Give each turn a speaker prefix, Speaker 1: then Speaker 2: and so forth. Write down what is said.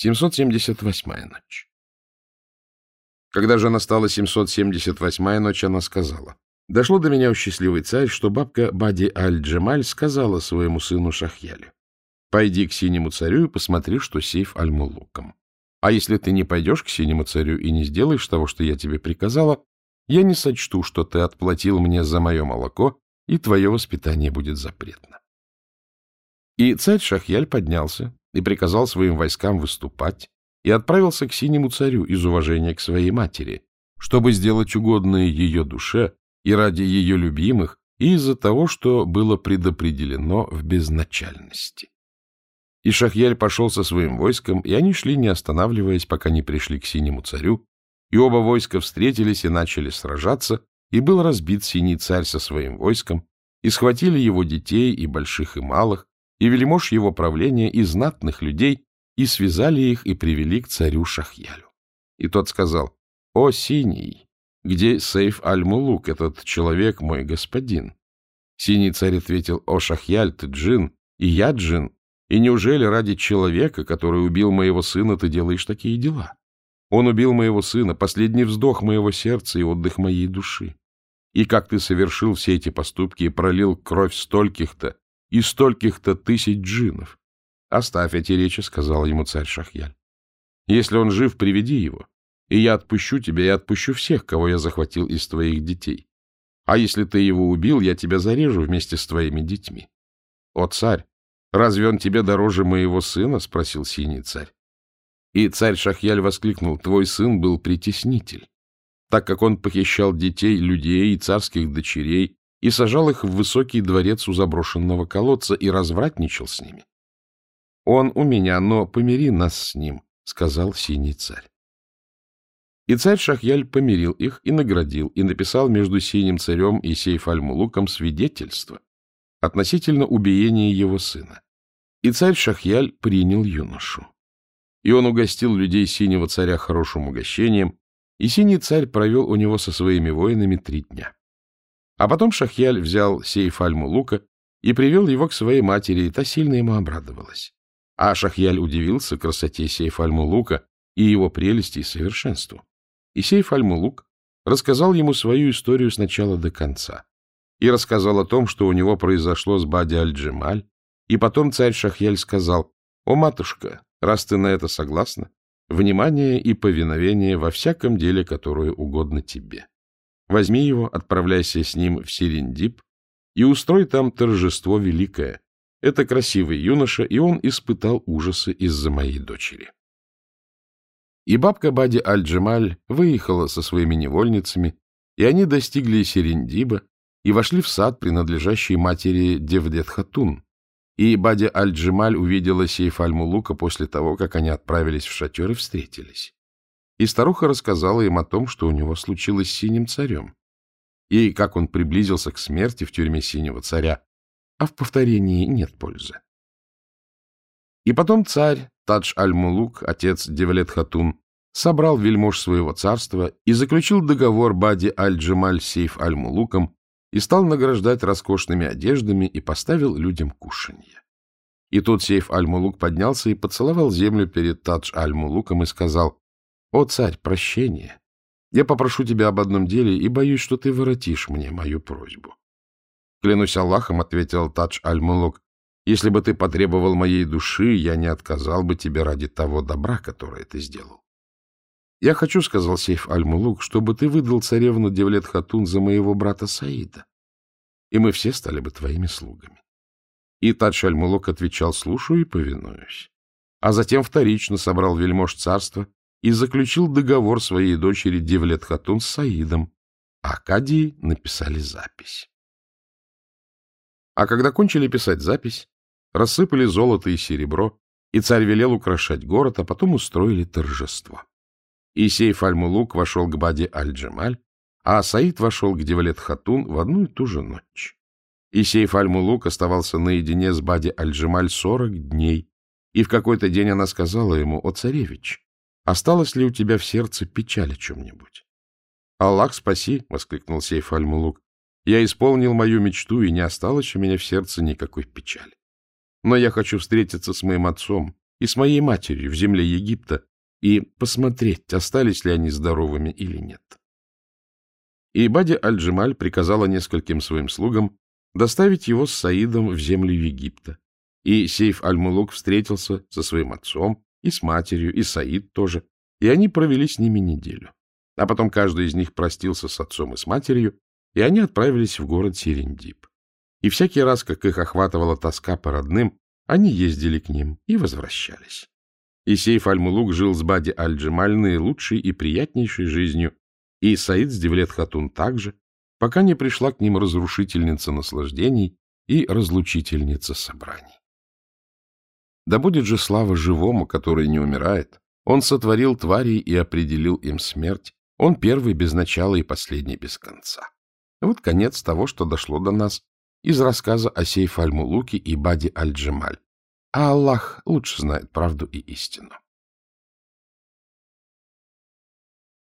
Speaker 1: 778-я ночь. Когда же настала 778-я ночь, она сказала, «Дошло до меня, у счастливый царь, что бабка Бади Аль-Джемаль сказала своему сыну Шахьялю, «Пойди к синему царю и посмотри, что сейф Аль-Мулуком. А если ты не пойдешь к синему царю и не сделаешь того, что я тебе приказала, я не сочту, что ты отплатил мне за мое молоко, и твое воспитание будет запретно». И царь Шахьяль поднялся и приказал своим войскам выступать, и отправился к синему царю из уважения к своей матери, чтобы сделать угодное ее душе и ради ее любимых, и из-за того, что было предопределено в безначальности. И Шахьяль пошел со своим войском, и они шли, не останавливаясь, пока не пришли к синему царю, и оба войска встретились и начали сражаться, и был разбит синий царь со своим войском, и схватили его детей, и больших, и малых, и вельмож его правления, и знатных людей, и связали их и привели к царю Шахьялю. И тот сказал, «О, Синий, где Сейф Аль-Мулук, этот человек мой господин?» Синий царь ответил, «О, Шахьяль, ты джин, и я джин, и неужели ради человека, который убил моего сына, ты делаешь такие дела? Он убил моего сына, последний вздох моего сердца и отдых моей души. И как ты совершил все эти поступки и пролил кровь стольких-то, и стольких-то тысяч джинов. — Оставь эти речи, — сказал ему царь Шахьяль. — Если он жив, приведи его, и я отпущу тебя и отпущу всех, кого я захватил из твоих детей. А если ты его убил, я тебя зарежу вместе с твоими детьми. — О, царь, разве он тебе дороже моего сына? — спросил синий царь. И царь Шахьяль воскликнул, — твой сын был притеснитель, так как он похищал детей, людей и царских дочерей и сажал их в высокий дворец у заброшенного колодца и развратничал с ними. — Он у меня, но помири нас с ним, — сказал синий царь. И царь Шахьяль помирил их и наградил, и написал между синим царем и Сейф-аль-Мулуком свидетельство относительно убиения его сына. И царь Шахьяль принял юношу. И он угостил людей синего царя хорошим угощением, и синий царь провел у него со своими воинами три дня. А потом Шахьяль взял сейф Аль-Мулука и привел его к своей матери, и та сильно ему обрадовалась. А Шахьяль удивился красоте сейф Аль-Мулука и его прелести и совершенству. И сейф Аль-Мулук рассказал ему свою историю с начала до конца. И рассказал о том, что у него произошло с Бади Аль-Джемаль. И потом царь Шахьяль сказал, «О, матушка, раз ты на это согласна, внимание и повиновение во всяком деле, которое угодно тебе». Возьми его, отправляйся с ним в Сирендип и устрой там торжество великое. Это красивый юноша, и он испытал ужасы из-за моей дочери. И бабка Бади Аль-Джемаль выехала со своими невольницами, и они достигли Серендиба и вошли в сад, принадлежащий матери Девдет-Хатун. И Бади Аль-Джемаль увидела сейф Аль-Мулука после того, как они отправились в шатер и встретились. И старуха рассказала им о том, что у него случилось с синим царем, и как он приблизился к смерти в тюрьме синего царя, а в повторении нет пользы. И потом царь Тадж Аль-Мулук, отец Девлет-Хатун, собрал вельмож своего царства и заключил договор Бади Аль-Джемаль Сейф Аль-Мулуком и стал награждать роскошными одеждами и поставил людям кушанье. И тут Сейф Аль-Мулук поднялся и поцеловал землю перед Тадж Аль-Мулуком и сказал, о, царь, прощение! Я попрошу тебя об одном деле и боюсь, что ты воротишь мне мою просьбу. Клянусь Аллахом, — ответил Тадж Аль-Мулук, — если бы ты потребовал моей души, я не отказал бы тебе ради того добра, которое ты сделал. Я хочу, — сказал Сейф Аль-Мулук, — чтобы ты выдал царевну Девлет Хатун за моего брата Саида, и мы все стали бы твоими слугами. И Тадж Аль-Мулук отвечал, слушаю и повинуюсь. А затем вторично собрал вельмож царства и заключил договор своей дочери Девлет Хатун с Саидом, а Кадии написали запись. А когда кончили писать запись, рассыпали золото и серебро, и царь велел украшать город, а потом устроили торжество. И сейф Аль-Мулук вошел к Баде Аль-Джамаль, а Саид вошел к Девлет Хатун в одну и ту же ночь. И сейф Аль-Мулук оставался наедине с Баде Аль-Джамаль сорок дней, и в какой-то день она сказала ему, «О, царевич, Осталось ли у тебя в сердце печаль о чем-нибудь? — Аллах спаси! — воскликнул Сейф Аль-Мулук. — Я исполнил мою мечту, и не осталось у меня в сердце никакой печали. Но я хочу встретиться с моим отцом и с моей матерью в земле Египта и посмотреть, остались ли они здоровыми или нет. И Бади Аль-Джемаль приказала нескольким своим слугам доставить его с Саидом в землю Египта. И Сейф Аль-Мулук встретился со своим отцом, и с матерью, и Саид тоже, и они провели с ними неделю. А потом каждый из них простился с отцом и с матерью, и они отправились в город Серендип. И всякий раз, как их охватывала тоска по родным, они ездили к ним и возвращались. И Сейф Аль-Мулук жил с Бади Аль-Джемаль наилучшей и приятнейшей жизнью, и Саид с Девлет Хатун также, пока не пришла к ним разрушительница наслаждений и разлучительница собраний. Да будет же слава живому, который не умирает. Он сотворил тварей и определил им смерть. Он первый без начала и последний без конца. Вот конец того, что дошло до нас из рассказа о Сейф Аль-Мулуке и Бади Аль-Джемаль. А Аллах лучше знает правду и истину.